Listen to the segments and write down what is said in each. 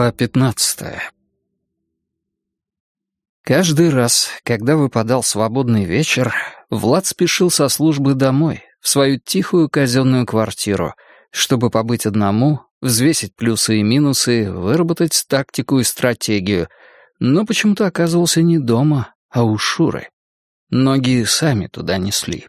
Глава пятнадцатая Каждый раз, когда выпадал свободный вечер, Влад спешил со службы домой, в свою тихую казенную квартиру, чтобы побыть одному, взвесить плюсы и минусы, выработать тактику и стратегию, но почему-то оказывался не дома, а у Шуры. Ноги сами туда несли.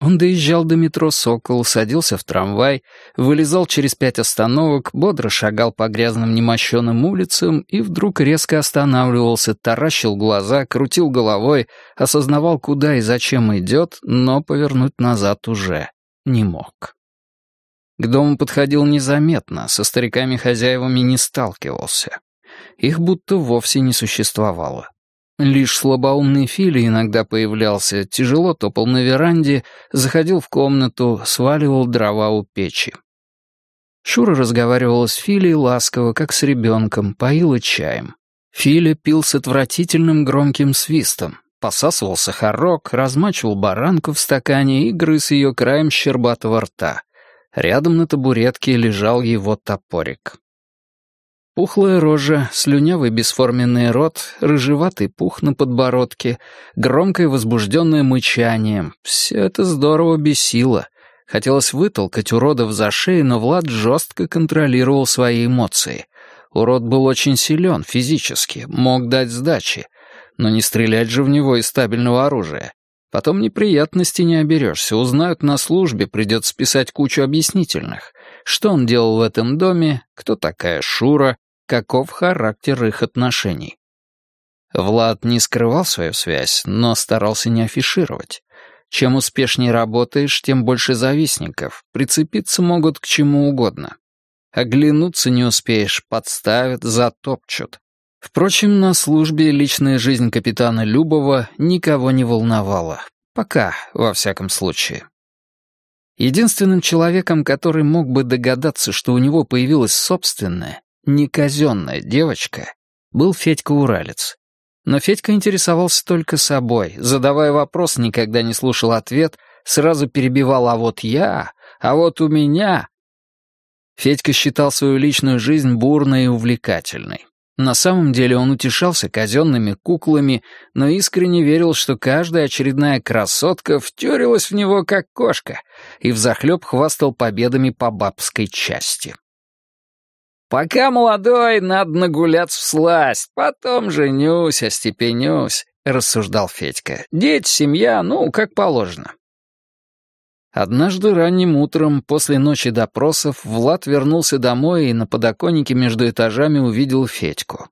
Он доезжал до метро «Сокол», садился в трамвай, вылезал через пять остановок, бодро шагал по грязным немощенным улицам и вдруг резко останавливался, таращил глаза, крутил головой, осознавал, куда и зачем идет, но повернуть назад уже не мог. К дому подходил незаметно, со стариками-хозяевами не сталкивался. Их будто вовсе не существовало. Лишь слабоумный Фили иногда появлялся, тяжело топал на веранде, заходил в комнату, сваливал дрова у печи. Шура разговаривала с Филей ласково, как с ребенком, поила чаем. Филя пил с отвратительным громким свистом, посасывал сахарок, размачивал баранку в стакане и грыз ее краем щербатого рта. Рядом на табуретке лежал его топорик. Пухлая рожа, слюнявый бесформенный рот, рыжеватый пух на подбородке, громкое возбужденное мычание — все это здорово бесило. Хотелось вытолкать уродов за шею, но Влад жестко контролировал свои эмоции. Урод был очень силен физически, мог дать сдачи, но не стрелять же в него из стабильного оружия. Потом неприятностей не оберешься, узнают на службе, придется писать кучу объяснительных. Что он делал в этом доме, кто такая Шура, каков характер их отношений. Влад не скрывал свою связь, но старался не афишировать. Чем успешнее работаешь, тем больше завистников. Прицепиться могут к чему угодно. Оглянуться не успеешь, подставят, затопчут. Впрочем, на службе личная жизнь капитана Любова никого не волновала. Пока, во всяком случае. Единственным человеком, который мог бы догадаться, что у него появилась собственная, неказенная девочка, был Федька Уралец. Но Федька интересовался только собой, задавая вопрос, никогда не слушал ответ, сразу перебивал «а вот я», «а вот у меня». Федька считал свою личную жизнь бурной и увлекательной. На самом деле он утешался казенными куклами, но искренне верил, что каждая очередная красотка втюрилась в него как кошка, и взахлеб хвастал победами по бабской части. Пока молодой, надо нагуляться в сласть, потом женюсь, остепенюсь», — рассуждал Федька. «Дети, семья, ну, как положено». Однажды ранним утром, после ночи допросов, Влад вернулся домой и на подоконнике между этажами увидел Федьку.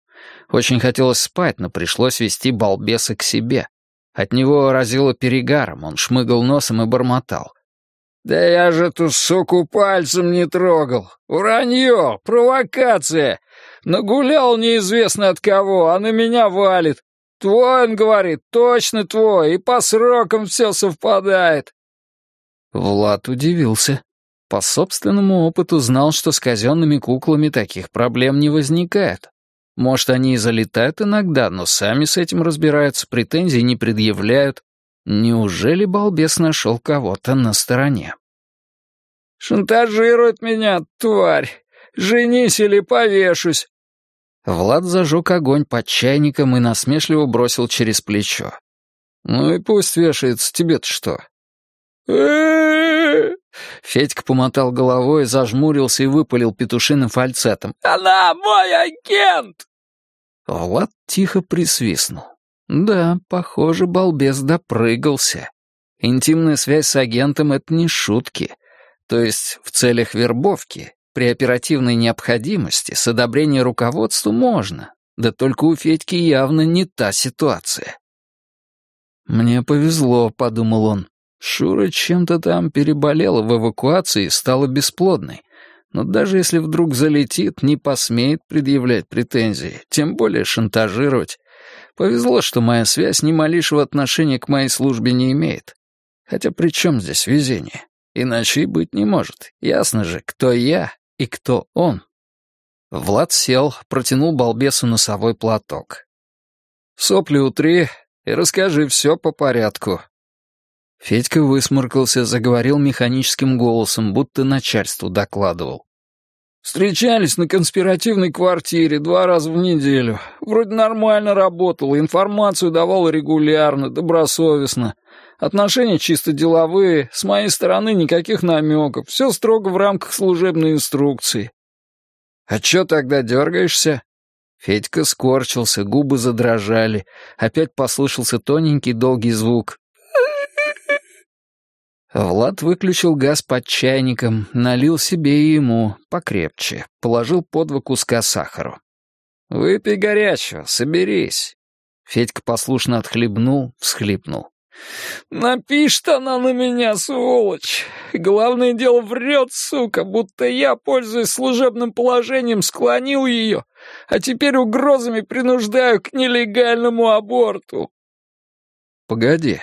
Очень хотелось спать, но пришлось вести балбеса к себе. От него разило перегаром, он шмыгал носом и бормотал. «Да я же эту суку пальцем не трогал. Вранье, провокация. Нагулял неизвестно от кого, а на меня валит. Твой, он говорит, точно твой, и по срокам все совпадает». Влад удивился. По собственному опыту знал, что с казенными куклами таких проблем не возникает. Может, они и залетают иногда, но сами с этим разбираются, претензий не предъявляют. Неужели балбес нашел кого-то на стороне? «Шантажирует меня, тварь! Женись или повешусь!» Влад зажег огонь под чайником и насмешливо бросил через плечо. «Ну и пусть вешается, тебе-то что?» Федька помотал головой, зажмурился и выпалил петушиным фальцетом. «Она мой агент!» Влад тихо присвистнул. Да, похоже, балбес допрыгался. Интимная связь с агентом — это не шутки. То есть в целях вербовки, при оперативной необходимости, с одобрения руководства можно. Да только у Федьки явно не та ситуация. «Мне повезло», — подумал он. Шура чем-то там переболела в эвакуации и стала бесплодной. Но даже если вдруг залетит, не посмеет предъявлять претензии, тем более шантажировать. Повезло, что моя связь ни малейшего отношения к моей службе не имеет. Хотя при чем здесь везение? Иначе и быть не может. Ясно же, кто я и кто он. Влад сел, протянул балбесу носовой платок. «Сопли утри и расскажи все по порядку». Федька высморкался, заговорил механическим голосом, будто начальству докладывал. Встречались на конспиративной квартире два раза в неделю. Вроде нормально работал, информацию давал регулярно, добросовестно. Отношения чисто деловые, с моей стороны никаких намеков, все строго в рамках служебной инструкции. «А чё тогда дергаешься?» Федька скорчился, губы задрожали. Опять послышался тоненький долгий звук. Влад выключил газ под чайником, налил себе и ему, покрепче, положил по два куска сахару. «Выпей горячего, соберись». Федька послушно отхлебнул, всхлипнул. «Напишет она на меня, сволочь! Главное дело врет, сука, будто я, пользуясь служебным положением, склонил ее, а теперь угрозами принуждаю к нелегальному аборту». «Погоди,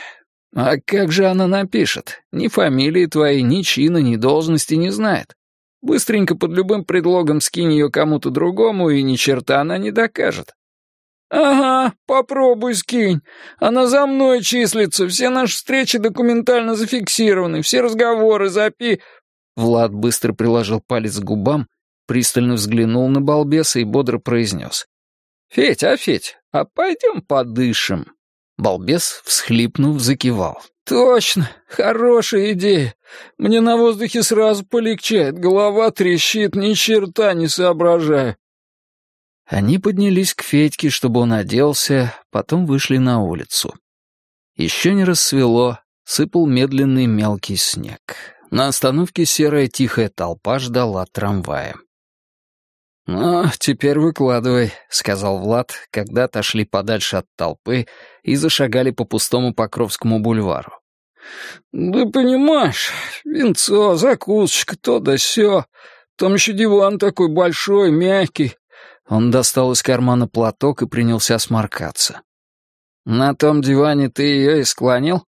а как же она напишет? Ни фамилии твоей, ни чина, ни должности не знает. Быстренько под любым предлогом скинь ее кому-то другому, и ни черта она не докажет. «Ага, попробуй скинь. Она за мной числится, все наши встречи документально зафиксированы, все разговоры запи...» Влад быстро приложил палец к губам, пристально взглянул на балбеса и бодро произнес. «Федь, а Федь, а пойдем подышим?» Балбес, всхлипнув, закивал. «Точно, хорошая идея. Мне на воздухе сразу полегчает, голова трещит, ни черта не соображаю. Они поднялись к Федьке, чтобы он оделся, потом вышли на улицу. Еще не рассвело, сыпал медленный мелкий снег. На остановке серая тихая толпа ждала трамвая. «Ну, теперь выкладывай», — сказал Влад, когда отошли подальше от толпы и зашагали по пустому Покровскому бульвару. «Да понимаешь, винцо, закусочка, то да сё. Там еще диван такой большой, мягкий. Он достал из кармана платок и принялся сморкаться. «На том диване ты ее и склонил?»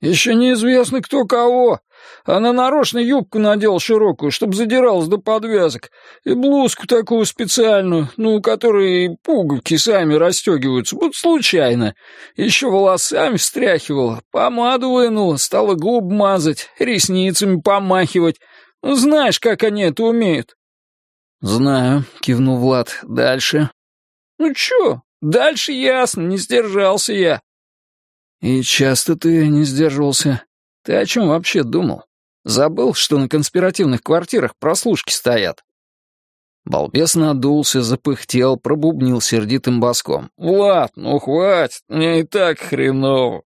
«Еще неизвестно, кто кого. Она нарочно юбку надела широкую, чтобы задиралась до подвязок, и блузку такую специальную, ну, у которой пуговки сами расстегиваются, будто случайно. Еще волосами встряхивала, помаду вынула, стала губ мазать, ресницами помахивать. Ну, знаешь, как они это умеют». «Знаю», — кивнул Влад. «Дальше?» «Ну чё, дальше ясно, не сдержался я». «И часто ты не сдерживался? Ты о чем вообще думал? Забыл, что на конспиративных квартирах прослушки стоят?» Балбес надулся, запыхтел, пробубнил сердитым боском. «Влад, ну хватит, мне и так хреново».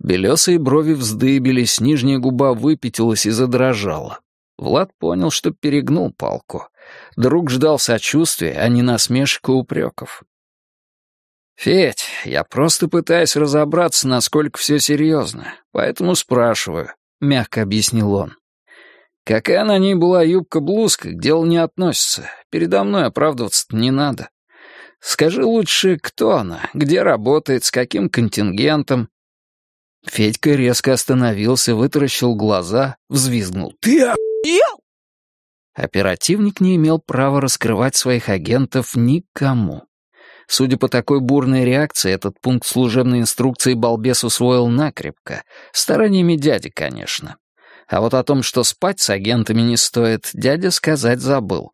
Белесые брови вздыбились, нижняя губа выпятилась и задрожала. Влад понял, что перегнул палку. Друг ждал сочувствия, а не насмешек и упреков. «Федь, я просто пытаюсь разобраться, насколько все серьезно, поэтому спрашиваю», — мягко объяснил он. «Какая на ней была юбка-блузка, к делу не относится. Передо мной оправдываться не надо. Скажи лучше, кто она, где работает, с каким контингентом». Федька резко остановился, вытаращил глаза, взвизгнул. «Ты охуел?» Оперативник не имел права раскрывать своих агентов никому. Судя по такой бурной реакции, этот пункт служебной инструкции балбес усвоил накрепко, стараниями дяди, конечно. А вот о том, что спать с агентами не стоит, дядя сказать забыл.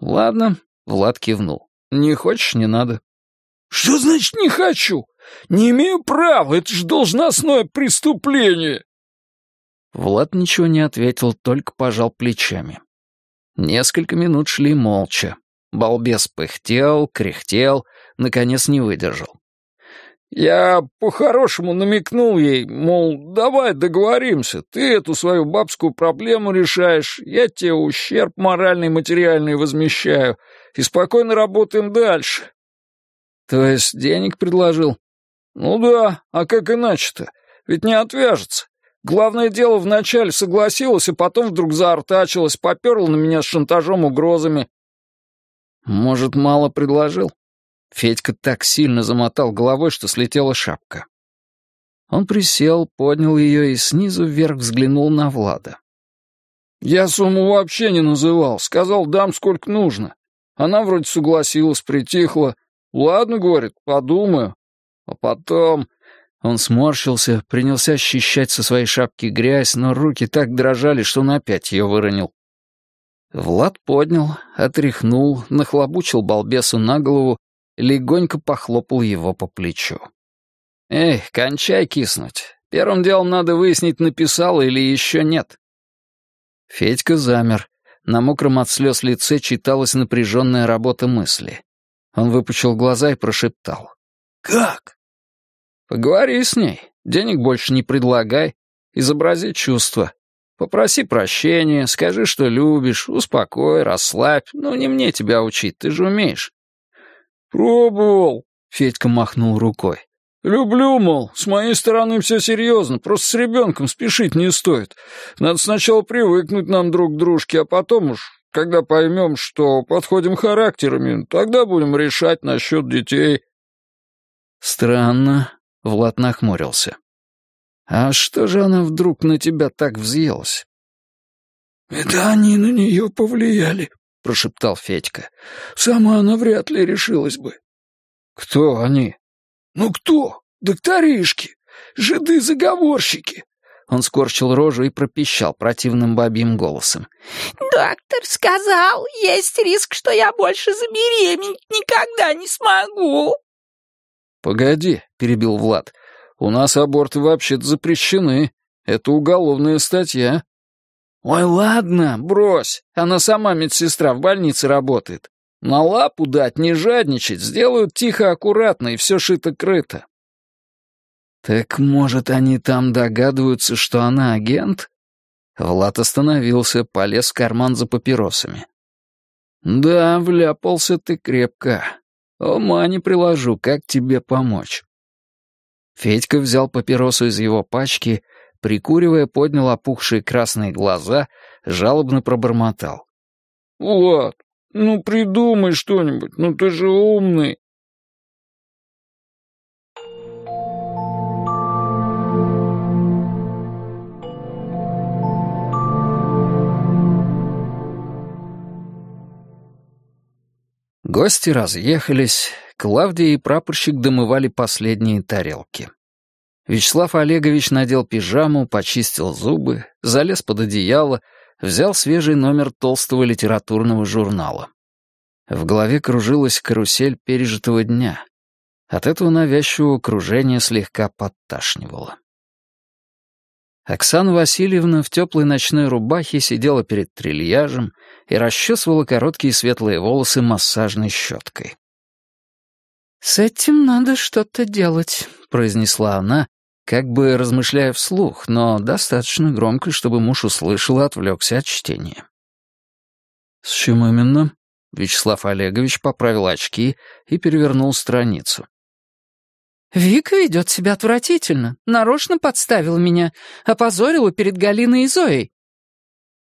«Ладно», — Влад кивнул. «Не хочешь — не надо». «Что значит «не хочу»? Не имею права, это же должностное преступление!» Влад ничего не ответил, только пожал плечами. Несколько минут шли молча. Балбес пыхтел, кряхтел, наконец не выдержал. «Я по-хорошему намекнул ей, мол, давай договоримся, ты эту свою бабскую проблему решаешь, я тебе ущерб моральный и материальный возмещаю, и спокойно работаем дальше». «То есть денег предложил?» «Ну да, а как иначе-то? Ведь не отвяжется. Главное дело, вначале согласилась, а потом вдруг заортачилась, поперла на меня с шантажом, угрозами. Может, мало предложил? Федька так сильно замотал головой, что слетела шапка. Он присел, поднял ее и снизу вверх взглянул на Влада. «Я сумму вообще не называл, сказал, дам сколько нужно. Она вроде согласилась, притихла. Ладно, говорит, подумаю. А потом...» Он сморщился, принялся ощущать со своей шапки грязь, но руки так дрожали, что он опять ее выронил. Влад поднял, отряхнул, нахлобучил балбесу на голову, легонько похлопал его по плечу. «Эй, кончай киснуть. Первым делом надо выяснить, написал или еще нет». Федька замер. На мокром от слез лице читалась напряженная работа мысли. Он выпучил глаза и прошептал. «Как?» «Поговори с ней. Денег больше не предлагай. Изобрази чувства. Попроси прощения, скажи, что любишь, успокой, расслабь. Ну, не мне тебя учить, ты же умеешь». «Пробовал», — Федька махнул рукой. «Люблю, мол, с моей стороны все серьезно, просто с ребенком спешить не стоит. Надо сначала привыкнуть нам друг к дружке, а потом уж, когда поймем, что подходим характерами, тогда будем решать насчет детей». «Странно», — Влад нахмурился. «А что же она вдруг на тебя так взъелась?» «Это они на нее повлияли», — прошептал Федька. «Сама она вряд ли решилась бы». «Кто они?» «Ну кто? Докторишки, жиды-заговорщики». Он скорчил рожу и пропищал противным бабьим голосом. «Доктор сказал, есть риск, что я больше забеременеть никогда не смогу». «Погоди», — перебил Влад, у нас аборты вообще-то запрещены. Это уголовная статья». «Ой, ладно, брось. Она сама медсестра в больнице работает. На лапу дать, не жадничать, сделают тихо, аккуратно, и все шито-крыто». «Так, может, они там догадываются, что она агент?» Влад остановился, полез в карман за папиросами. «Да, вляпался ты крепко. Ума не приложу, как тебе помочь». Федька взял папиросу из его пачки, прикуривая, поднял опухшие красные глаза, жалобно пробормотал. «Влад, ну придумай что-нибудь, ну ты же умный». Гости разъехались, Клавдия и прапорщик домывали последние тарелки. Вячеслав Олегович надел пижаму, почистил зубы, залез под одеяло, взял свежий номер толстого литературного журнала. В голове кружилась карусель пережитого дня. От этого навязчивого окружения слегка подташнивало. Оксана Васильевна в теплой ночной рубахе сидела перед трильяжем и расчесывала короткие светлые волосы массажной щеткой. «С этим надо что-то делать», — произнесла она, как бы размышляя вслух, но достаточно громко, чтобы муж услышал и отвлекся от чтения. «С чем именно?» Вячеслав Олегович поправил очки и перевернул страницу. «Вика ведет себя отвратительно, нарочно подставила меня, опозорила перед Галиной и Зоей».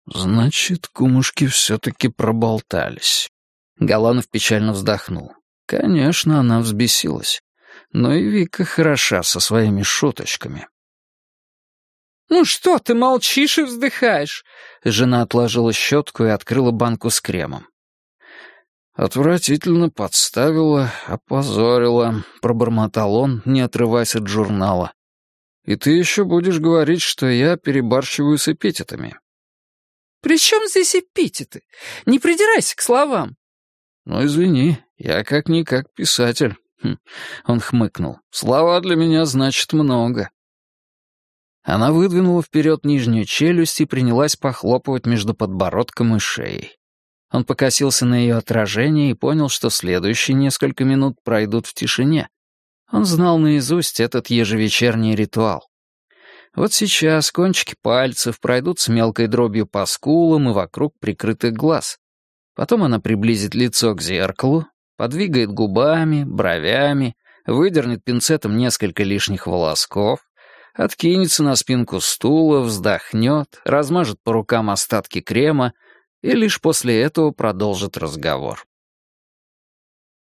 «Значит, кумушки все-таки проболтались». Галанов печально вздохнул. Конечно, она взбесилась. Но и Вика хороша со своими шуточками. «Ну что ты молчишь и вздыхаешь?» Жена отложила щетку и открыла банку с кремом. «Отвратительно подставила, опозорила», — пробормотал он, не отрываясь от журнала. «И ты еще будешь говорить, что я перебарщиваю с эпитетами». «При чем здесь эпитеты? Не придирайся к словам». «Ну, извини, я как-никак писатель. Хм. Он хмыкнул. Слова для меня значит много. Она выдвинула вперед нижнюю челюсть и принялась похлопывать между подбородком и шеей. Он покосился на ее отражение и понял, что следующие несколько минут пройдут в тишине. Он знал наизусть этот ежевечерний ритуал. Вот сейчас кончики пальцев пройдут с мелкой дробью по скулам и вокруг прикрытых глаз. Потом она приблизит лицо к зеркалу, подвигает губами, бровями, выдернет пинцетом несколько лишних волосков, откинется на спинку стула, вздохнет, размажет по рукам остатки крема и лишь после этого продолжит разговор.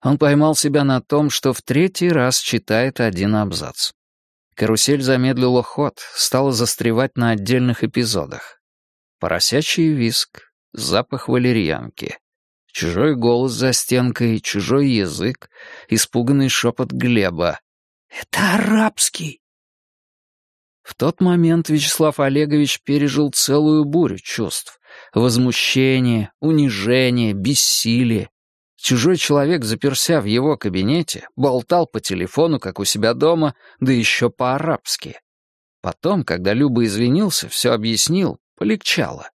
Он поймал себя на том, что в третий раз читает один абзац. Карусель замедлила ход, стала застревать на отдельных эпизодах. Поросячий виск, запах валерьянки, Чужой голос за стенкой, чужой язык, испуганный шепот Глеба. «Это арабский!» В тот момент Вячеслав Олегович пережил целую бурю чувств. Возмущение, унижение, бессилие. Чужой человек, заперся в его кабинете, болтал по телефону, как у себя дома, да еще по-арабски. Потом, когда Люба извинился, все объяснил, полегчало.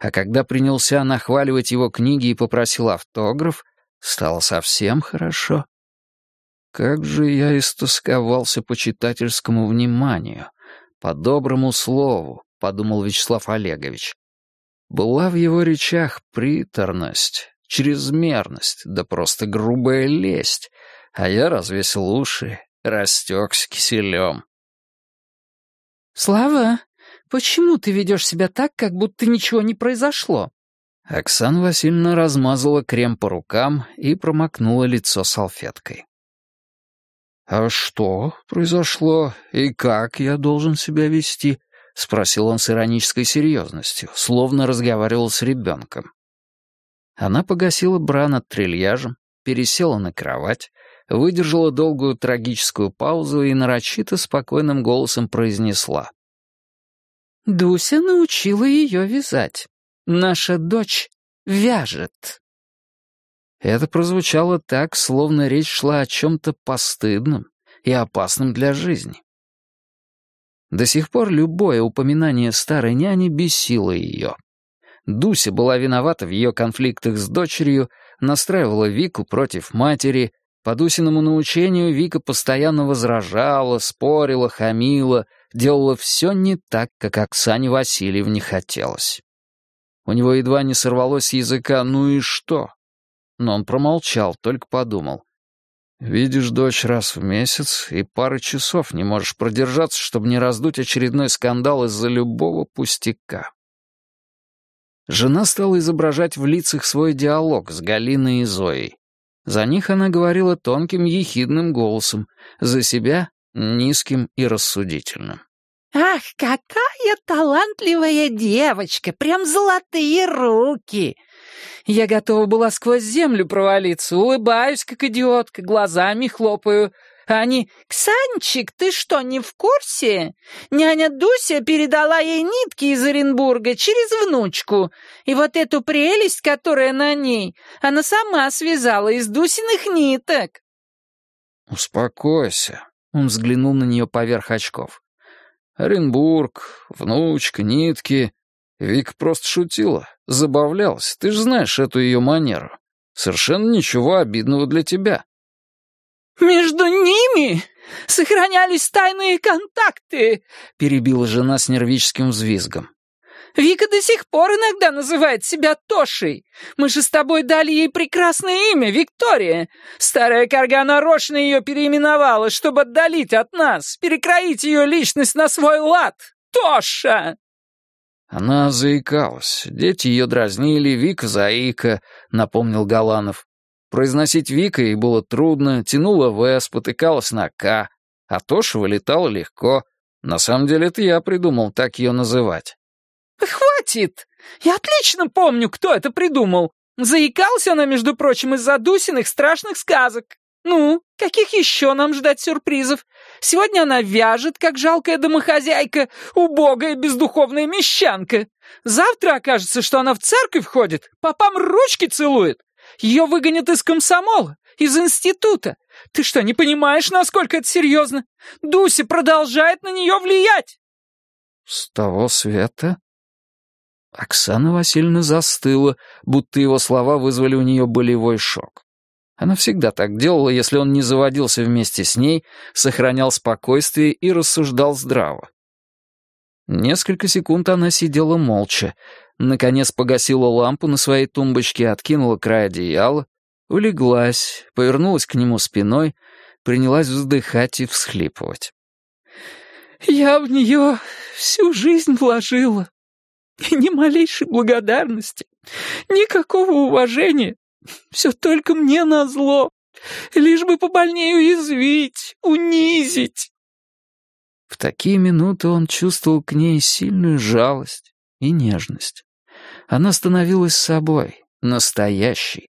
А когда принялся нахваливать его книги и попросил автограф, стало совсем хорошо. Как же я истосковался по читательскому вниманию, по доброму слову, подумал Вячеслав Олегович. Была в его речах приторность, чрезмерность, да просто грубая лесть, а я развесил уши, растекся киселем. «Слава, почему ты ведешь себя так, как будто ничего не произошло?» Оксана Васильевна размазала крем по рукам и промокнула лицо салфеткой. «А что произошло и как я должен себя вести?» — спросил он с иронической серьезностью, словно разговаривал с ребенком. Она погасила бра над трильяжем, пересела на кровать, выдержала долгую трагическую паузу и нарочито спокойным голосом произнесла. «Дуся научила ее вязать. Наша дочь вяжет». Это прозвучало так, словно речь шла о чем-то постыдном и опасном для жизни. До сих пор любое упоминание старой няни бесило ее. Дуся была виновата в ее конфликтах с дочерью, настраивала Вику против матери. По Дусиному научению Вика постоянно возражала, спорила, хамила, делала все не так, как Оксане Васильевне хотелось. У него едва не сорвалось языка «ну и что?». Но он промолчал, только подумал. «Видишь дочь раз в месяц и пары часов не можешь продержаться, чтобы не раздуть очередной скандал из-за любого пустяка». Жена стала изображать в лицах свой диалог с Галиной и Зоей. За них она говорила тонким ехидным голосом, за себя — низким и рассудительным. «Ах, какая талантливая девочка! Прям золотые руки!» Я готова была сквозь землю провалиться, улыбаюсь, как идиотка, глазами хлопаю. Они «Ксанчик, ты что, не в курсе? Няня Дуся передала ей нитки из Оренбурга через внучку, и вот эту прелесть, которая на ней, она сама связала из Дусиных ниток». «Успокойся», — он взглянул на нее поверх очков. «Оренбург, внучка, нитки. Вика просто шутила, забавлялась. Ты же знаешь эту ее манеру. Совершенно ничего обидного для тебя». «Между ними сохранялись тайные контакты», — перебила жена с нервическим взвизгом. «Вика до сих пор иногда называет себя Тошей. Мы же с тобой дали ей прекрасное имя, Виктория. Старая корга нарочно ее переименовала, чтобы отдалить от нас, перекроить ее личность на свой лад. Тоша!» Она заикалась. Дети ее дразнили, Вика заика, напомнил Галанов. Произносить Вика ей было трудно, тянула В, спотыкалась на К, а Тоша вылетала легко. На самом деле это я придумал так ее называть. «Хватит! Я отлично помню, кто это придумал. Заикался она, между прочим, из-за Дусиных страшных сказок. Ну, каких еще нам ждать сюрпризов? Сегодня она вяжет, как жалкая домохозяйка, убогая бездуховная мещанка. Завтра окажется, что она в церковь ходит, попам ручки целует. Ее выгонят из комсомола, из института. Ты что, не понимаешь, насколько это серьезно? Дуся продолжает на нее влиять!» «С того света?» Оксана Васильевна застыла, будто его слова вызвали у нее болевой шок. Она всегда так делала, если он не заводился вместе с ней, сохранял спокойствие и рассуждал здраво. Несколько секунд она сидела молча, наконец погасила лампу на своей тумбочке, откинула край одеяла, улеглась, повернулась к нему спиной, принялась вздыхать и всхлипывать. «Я в нее всю жизнь вложила. Ни малейшей благодарности, никакого уважения. Все только мне назло, лишь бы побольнее уязвить, унизить». В такие минуты он чувствовал к ней сильную жалость и нежность. Она становилась собой, настоящей.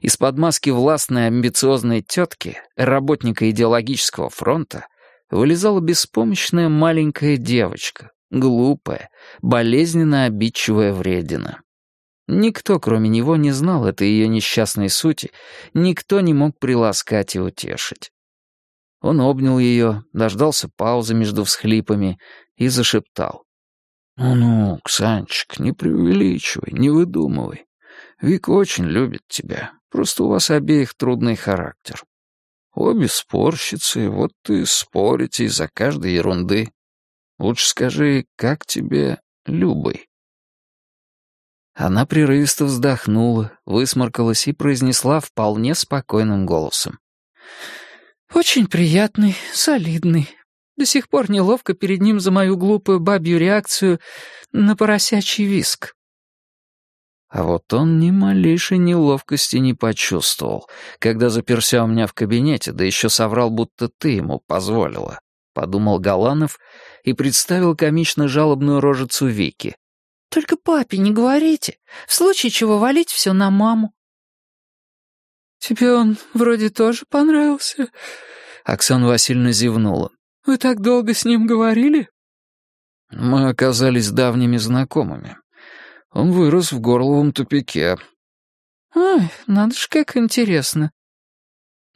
Из-под маски властной амбициозной тетки, работника идеологического фронта, вылезала беспомощная маленькая девочка, глупая, болезненно обидчивая вредина. Никто, кроме него, не знал этой ее несчастной сути, никто не мог приласкать и утешить. Он обнял ее, дождался паузы между всхлипами и зашептал. «Ну-ну, Ксанчик, не преувеличивай, не выдумывай. Вика очень любит тебя, просто у вас обеих трудный характер. Обе спорщицы, вот и спорите из-за каждой ерунды. Лучше скажи, как тебе Любой?» Она прерывисто вздохнула, высморкалась и произнесла вполне спокойным голосом. «Очень приятный, солидный. До сих пор неловко перед ним за мою глупую бабью реакцию на поросячий виск». А вот он ни малейшей неловкости не почувствовал, когда заперся у меня в кабинете, да еще соврал, будто ты ему позволила, — подумал Галанов и представил комично жалобную рожицу Вики, только папе не говорите. В случае чего валить все на маму. Тебе он вроде тоже понравился. Оксана Васильевна зевнула. Вы так долго с ним говорили? Мы оказались давними знакомыми. Он вырос в горловом тупике. Ой, надо ж как интересно.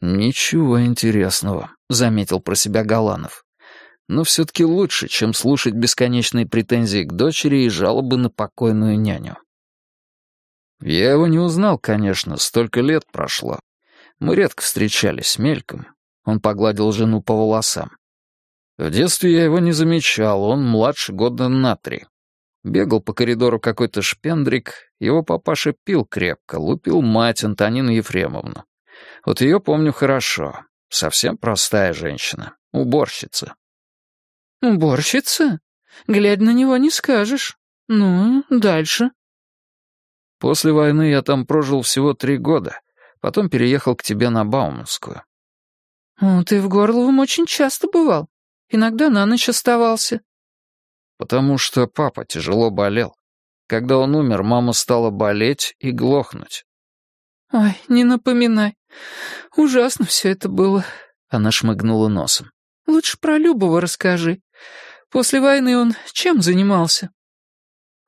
Ничего интересного, заметил про себя Галанов но все-таки лучше, чем слушать бесконечные претензии к дочери и жалобы на покойную няню. Я его не узнал, конечно, столько лет прошло. Мы редко встречались мельком. Он погладил жену по волосам. В детстве я его не замечал, он младше года на три. Бегал по коридору какой-то шпендрик, его папаша пил крепко, лупил мать Антонину Ефремовну. Вот ее помню хорошо. Совсем простая женщина, уборщица. «Уборщица? Глядя на него, не скажешь. Ну, дальше». «После войны я там прожил всего три года. Потом переехал к тебе на Бауманскую». «О, ты в Горловом очень часто бывал. Иногда на ночь оставался». «Потому что папа тяжело болел. Когда он умер, мама стала болеть и глохнуть». «Ой, не напоминай. Ужасно все это было». Она шмыгнула носом. «Лучше про Любова расскажи. После войны он чем занимался?»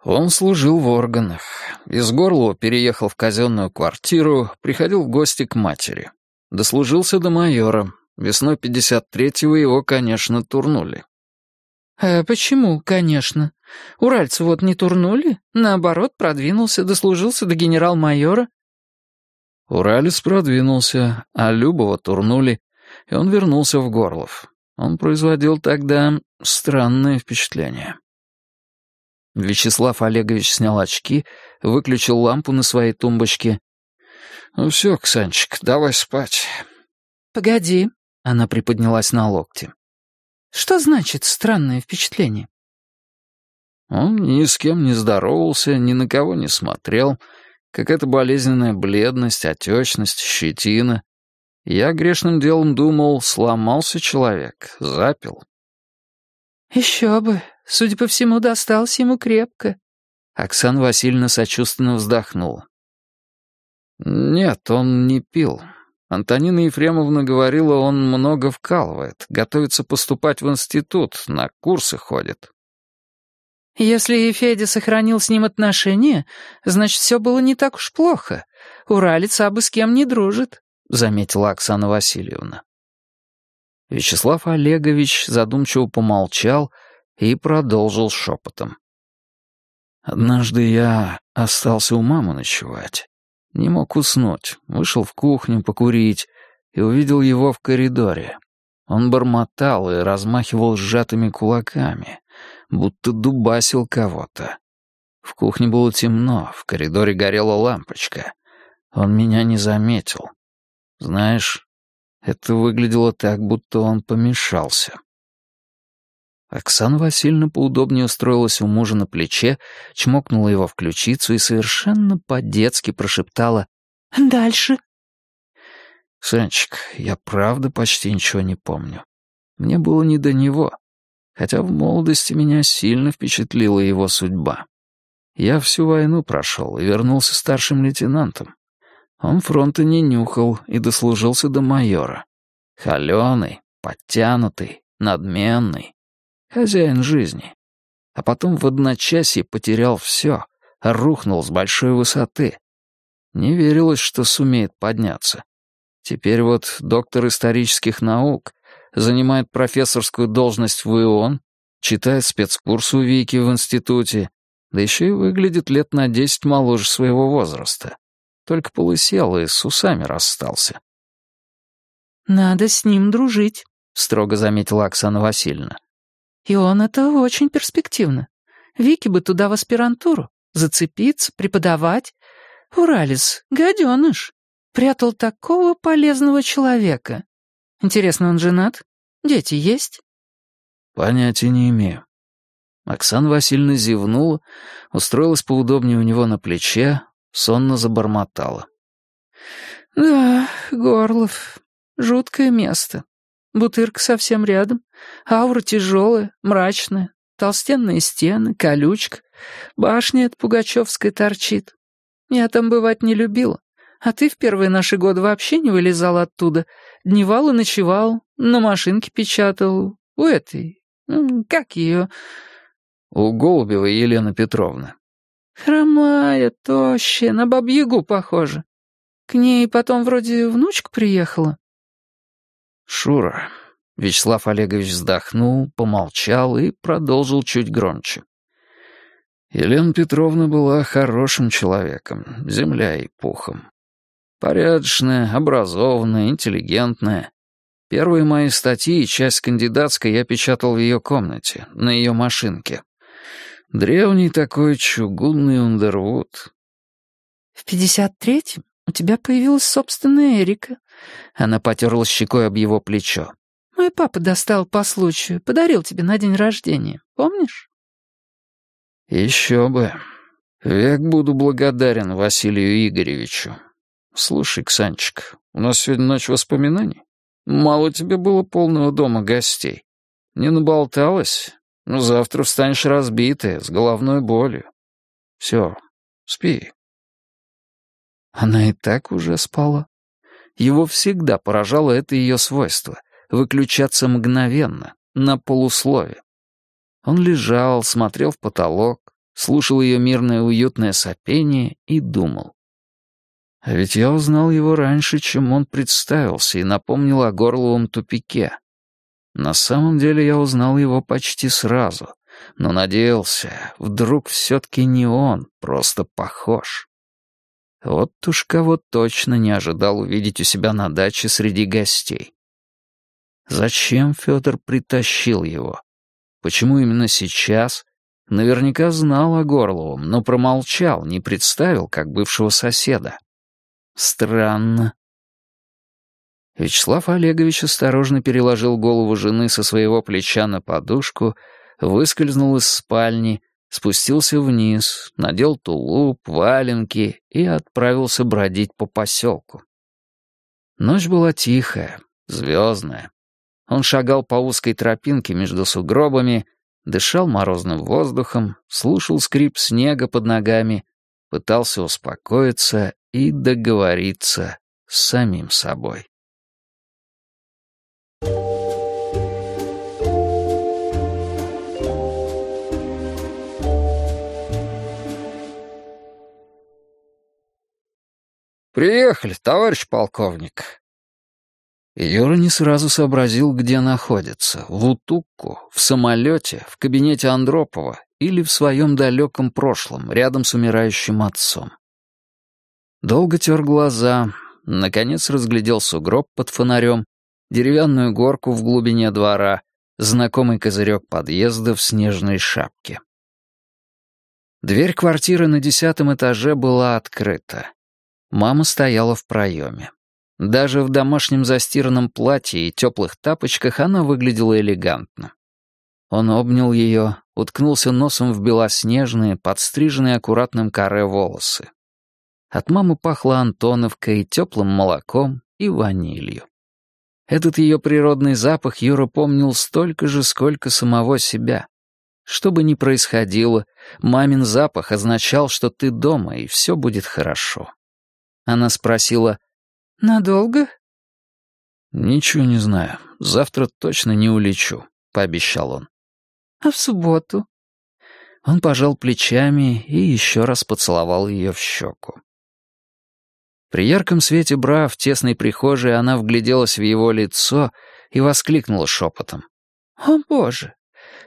Он служил в органах. Из Горлова переехал в казенную квартиру, приходил в гости к матери. Дослужился до майора. Весной 53-го его, конечно, турнули. «А почему, конечно? Уральцы вот не турнули? Наоборот, продвинулся, дослужился до генерал-майора». Уралец продвинулся, а Любова турнули, и он вернулся в Горлов. Он производил тогда странное впечатление. Вячеслав Олегович снял очки, выключил лампу на своей тумбочке. «Ну все, Ксанчик, давай спать». «Погоди», — она приподнялась на локте. «Что значит странное впечатление?» Он ни с кем не здоровался, ни на кого не смотрел. Какая-то болезненная бледность, отечность, щетина. Я грешным делом думал, сломался человек, запил. «Еще бы. Судя по всему, достался ему крепко». Оксана Васильевна сочувственно вздохнула. «Нет, он не пил. Антонина Ефремовна говорила, он много вкалывает, готовится поступать в институт, на курсы ходит». «Если Федя сохранил с ним отношения, значит, все было не так уж плохо. Уралец абы с кем не дружит заметила Оксана Васильевна. Вячеслав Олегович задумчиво помолчал и продолжил шепотом. «Однажды я остался у мамы ночевать. Не мог уснуть, вышел в кухню покурить и увидел его в коридоре. Он бормотал и размахивал сжатыми кулаками, будто дубасил кого-то. В кухне было темно, в коридоре горела лампочка. Он меня не заметил. Знаешь, это выглядело так, будто он помешался. Оксана Васильевна поудобнее устроилась у мужа на плече, чмокнула его в ключицу и совершенно по-детски прошептала «Дальше». «Санчик, я правда почти ничего не помню. Мне было не до него, хотя в молодости меня сильно впечатлила его судьба. Я всю войну прошел и вернулся старшим лейтенантом. Он фронта не нюхал и дослужился до майора. Холеный, подтянутый, надменный, хозяин жизни. А потом в одночасье потерял все, рухнул с большой высоты. Не верилось, что сумеет подняться. Теперь вот доктор исторических наук занимает профессорскую должность в ИОН, читает спецкурс у Вики в институте, да еще и выглядит лет на десять моложе своего возраста. Только полысел и с усами расстался. «Надо с ним дружить», — строго заметила Оксана Васильевна. «И он это очень перспективно. Вики бы туда в аспирантуру, зацепиться, преподавать. Уралец, гаденыш, прятал такого полезного человека. Интересно, он женат? Дети есть?» «Понятия не имею». Оксана Васильевна зевнула, устроилась поудобнее у него на плече, сонно забормотала. «Да, Горлов, жуткое место. Бутырка совсем рядом, аура тяжелая, мрачная, толстенные стены, колючка, башня от Пугачевской торчит. Я там бывать не любила, а ты в первые наши годы вообще не вылезал оттуда, дневал и ночевал, на машинке печатал, у этой, как ее...» «У Голубевой Елены Петровны». «Хромая, тощая, на бабьягу похожа. К ней потом вроде внучка приехала». «Шура». Вячеслав Олегович вздохнул, помолчал и продолжил чуть громче. Елена Петровна была хорошим человеком, земля и пухом. Порядочная, образованная, интеллигентная. Первые мои статьи и часть кандидатской я печатал в ее комнате, на ее машинке. Древний такой чугунный Ундервуд. «В пятьдесят третьем у тебя появилась собственная Эрика». Она потерла щекой об его плечо. «Мой папа достал по случаю, подарил тебе на день рождения. Помнишь?» «Еще бы. Век буду благодарен Василию Игоревичу. Слушай, Ксанчик, у нас сегодня ночь воспоминаний. Мало тебе было полного дома гостей. Не наболталась? Ну, завтра встанешь разбитая, с головной болью. Все, спи. Она и так уже спала. Его всегда поражало это ее свойство — выключаться мгновенно, на полуслове. Он лежал, смотрел в потолок, слушал ее мирное уютное сопение и думал. А ведь я узнал его раньше, чем он представился, и напомнил о горловом тупике. На самом деле я узнал его почти сразу, но надеялся, вдруг все-таки не он, просто похож. Вот уж кого точно не ожидал увидеть у себя на даче среди гостей. Зачем Федор притащил его? Почему именно сейчас? Наверняка знал о Горловом, но промолчал, не представил, как бывшего соседа. Странно. Вячеслав Олегович осторожно переложил голову жены со своего плеча на подушку, выскользнул из спальни, спустился вниз, надел тулуп, валенки и отправился бродить по поселку. Ночь была тихая, звездная. Он шагал по узкой тропинке между сугробами, дышал морозным воздухом, слушал скрип снега под ногами, пытался успокоиться и договориться с самим собой. «Приехали, товарищ полковник». Юра не сразу сообразил, где находится. В Утукку, в самолете, в кабинете Андропова или в своем далеком прошлом, рядом с умирающим отцом. Долго тер глаза, наконец разглядел сугроб под фонарем, деревянную горку в глубине двора, знакомый козырек подъезда в снежной шапке. Дверь квартиры на десятом этаже была открыта. Мама стояла в проеме. Даже в домашнем застиранном платье и теплых тапочках она выглядела элегантно. Он обнял ее, уткнулся носом в белоснежные, подстриженные аккуратным каре волосы. От мамы пахло Антоновкой, теплым молоком и ванилью. Этот ее природный запах Юра помнил столько же, сколько самого себя. Что бы ни происходило, мамин запах означал, что ты дома, и все будет хорошо. Она спросила, «Надолго?» «Ничего не знаю. Завтра точно не улечу. — пообещал он. «А в субботу?» Он пожал плечами и еще раз поцеловал ее в щеку. При ярком свете бра в тесной прихожей она вгляделась в его лицо и воскликнула шепотом. «О, Боже!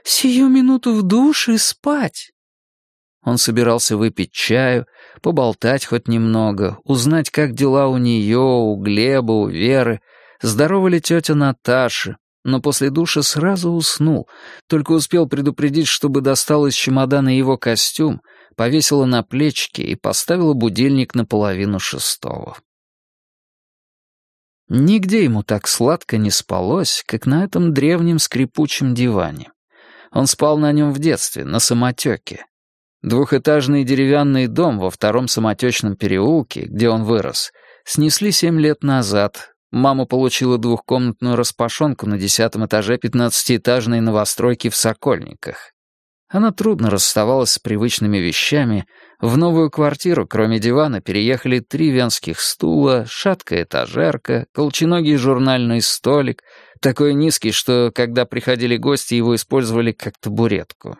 Сию минуту в душ и спать!» Он собирался выпить чаю, поболтать хоть немного, узнать, как дела у нее, у Глеба, у Веры, здорова ли тетя Наташа, но после душа сразу уснул, только успел предупредить, чтобы достал из чемодана его костюм, повесила на плечики и поставила будильник на половину шестого. Нигде ему так сладко не спалось, как на этом древнем скрипучем диване. Он спал на нем в детстве, на самотеке. Двухэтажный деревянный дом во втором самотечном переулке, где он вырос, снесли семь лет назад, Мама получила двухкомнатную распашонку на десятом этаже пятнадцатиэтажной новостройки в Сокольниках. Она трудно расставалась с привычными вещами. В новую квартиру, кроме дивана, переехали три венских стула, шаткая этажерка, колченогий журнальный столик, такой низкий, что, когда приходили гости, его использовали как табуретку.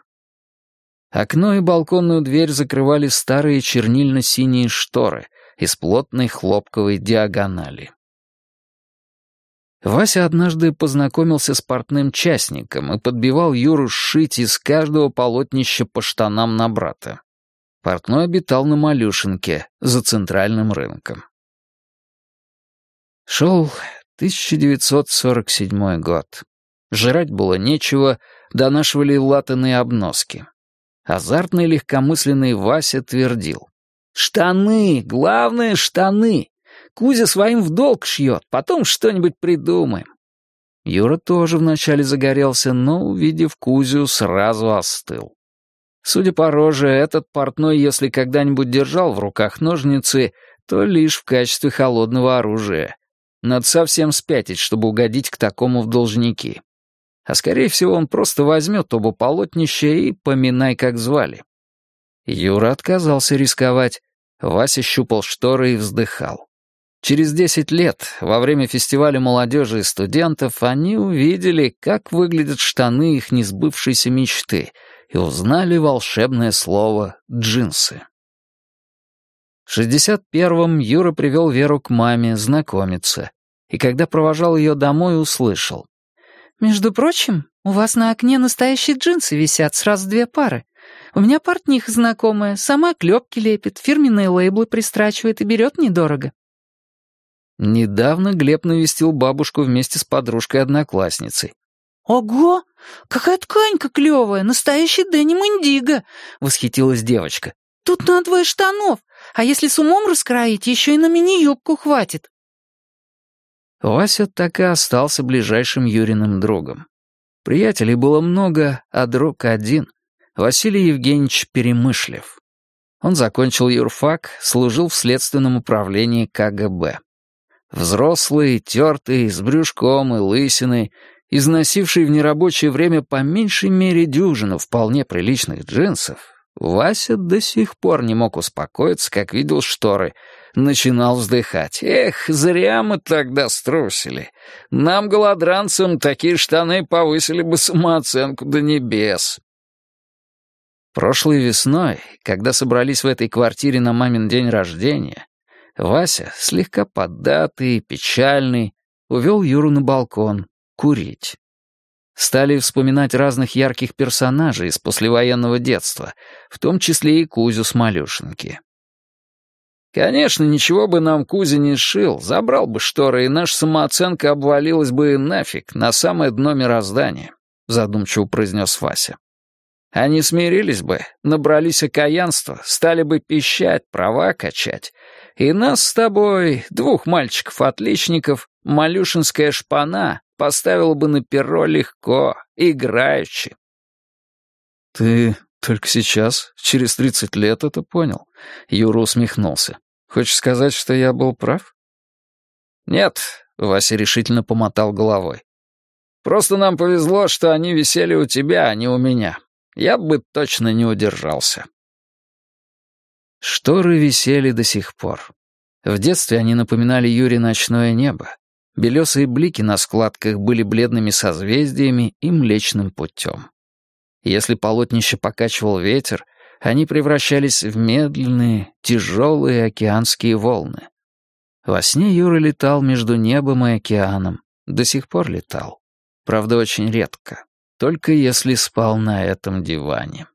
Окно и балконную дверь закрывали старые чернильно-синие шторы из плотной хлопковой диагонали. Вася однажды познакомился с портным частником и подбивал Юру сшить из каждого полотнища по штанам на брата. Портной обитал на Малюшинке, за центральным рынком. Шел 1947 год. Жрать было нечего, донашивали латаные обноски. Азартный легкомысленный Вася твердил. «Штаны! Главное — штаны! Кузя своим в долг шьет, потом что-нибудь придумаем». Юра тоже вначале загорелся, но, увидев Кузю, сразу остыл. Судя по роже, этот портной, если когда-нибудь держал в руках ножницы, то лишь в качестве холодного оружия. Надо совсем спятить, чтобы угодить к такому в должники. А скорее всего, он просто возьмет оба полотнища и поминай, как звали. Юра отказался рисковать. Вася щупал шторы и вздыхал. Через 10 лет, во время фестиваля молодежи и студентов, они увидели, как выглядят штаны их несбывшейся мечты, и узнали волшебное слово «джинсы». В 61-м Юра привел Веру к маме знакомиться, и когда провожал ее домой, услышал. «Между прочим, у вас на окне настоящие джинсы висят, сразу две пары. У меня портниха знакомая, сама клепки лепит, фирменные лейблы пристрачивает и берет недорого». Недавно Глеб навестил бабушку вместе с подружкой-одноклассницей. «Ого! Какая тканька клевая! Настоящий деним индиго!» — восхитилась девочка. «Тут надвое штанов, а если с умом раскроить, еще и на мини-юбку хватит». Вася так и остался ближайшим Юриным другом. Приятелей было много, а друг один — Василий Евгеньевич Перемышлев. Он закончил юрфак, служил в следственном управлении КГБ. Взрослый, тертый, с брюшком и лысиной, износивший в нерабочее время по меньшей мере дюжину вполне приличных джинсов, Вася до сих пор не мог успокоиться, как видел шторы. Начинал вздыхать. «Эх, зря мы тогда струсили. Нам, голодранцам, такие штаны повысили бы самооценку до небес». Прошлой весной, когда собрались в этой квартире на мамин день рождения, Вася, слегка поддатый, печальный, увел Юру на балкон курить. Стали вспоминать разных ярких персонажей из послевоенного детства, в том числе и Кузю с Малюшинки. Конечно, ничего бы нам Кузя не сшил, забрал бы шторы, и наша самооценка обвалилась бы нафиг на самое дно мироздания, задумчиво произнес Вася. Они смирились бы, набрались окаянства, стали бы пищать, права качать, и нас с тобой, двух мальчиков-отличников, малюшинская шпана поставила бы на перо легко, играючи. «Ты только сейчас, через тридцать лет, это понял?» Юра усмехнулся. «Хочешь сказать, что я был прав?» «Нет», — Вася решительно помотал головой. «Просто нам повезло, что они висели у тебя, а не у меня. Я бы точно не удержался». Шторы висели до сих пор. В детстве они напоминали Юре ночное небо. Белесые блики на складках были бледными созвездиями и млечным путем. Если полотнище покачивал ветер, они превращались в медленные, тяжелые океанские волны. Во сне Юра летал между небом и океаном. До сих пор летал. Правда, очень редко. Только если спал на этом диване.